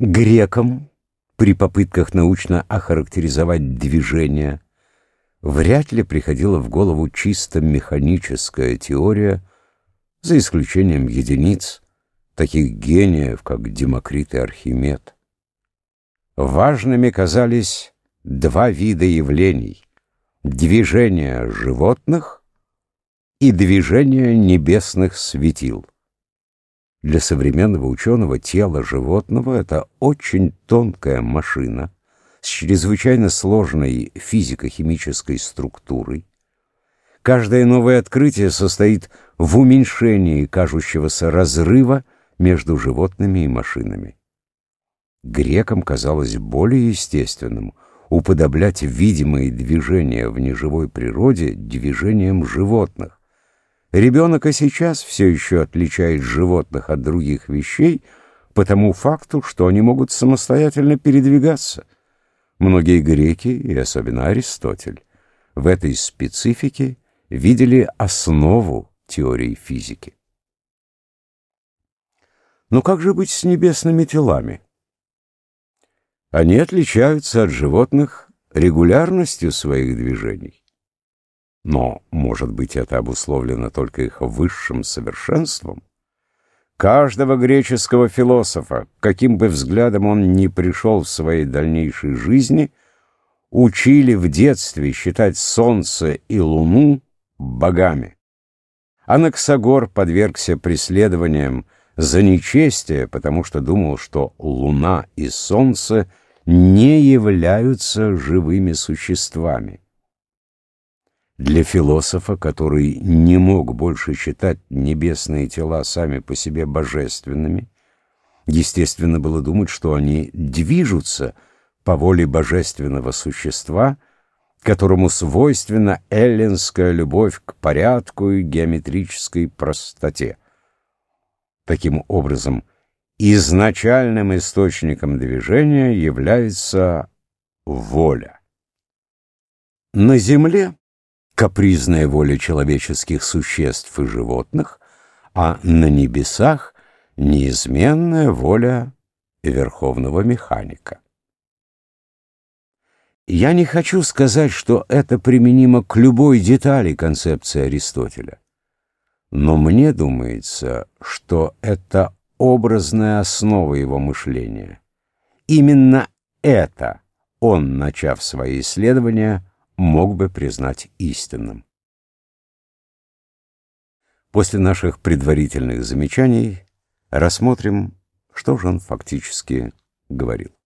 Грекам при попытках научно охарактеризовать движение вряд ли приходила в голову чисто механическая теория, за исключением единиц, таких гениев, как Демокрит и Архимед. Важными казались два вида явлений — движение животных и движение небесных светил. Для современного ученого тело животного — это очень тонкая машина с чрезвычайно сложной физико-химической структурой. Каждое новое открытие состоит в уменьшении кажущегося разрыва между животными и машинами. Грекам казалось более естественным уподоблять видимые движения в неживой природе движением животных. Ребенок и сейчас все еще отличает животных от других вещей по тому факту, что они могут самостоятельно передвигаться. Многие греки, и особенно Аристотель, в этой специфике видели основу теории физики. Но как же быть с небесными телами? Они отличаются от животных регулярностью своих движений. Но, может быть, это обусловлено только их высшим совершенством? Каждого греческого философа, каким бы взглядом он ни пришел в своей дальнейшей жизни, учили в детстве считать солнце и луну богами. Анаксагор подвергся преследованиям за нечестие, потому что думал, что Луна и Солнце не являются живыми существами. Для философа, который не мог больше считать небесные тела сами по себе божественными, естественно было думать, что они движутся по воле божественного существа, которому свойственна эллинская любовь к порядку и геометрической простоте. Таким образом, изначальным источником движения является воля. На Земле капризная воля человеческих существ и животных, а на небесах неизменная воля верховного механика. Я не хочу сказать, что это применимо к любой детали концепции Аристотеля. Но мне думается, что это образная основа его мышления. Именно это он, начав свои исследования, мог бы признать истинным. После наших предварительных замечаний рассмотрим, что же он фактически говорил.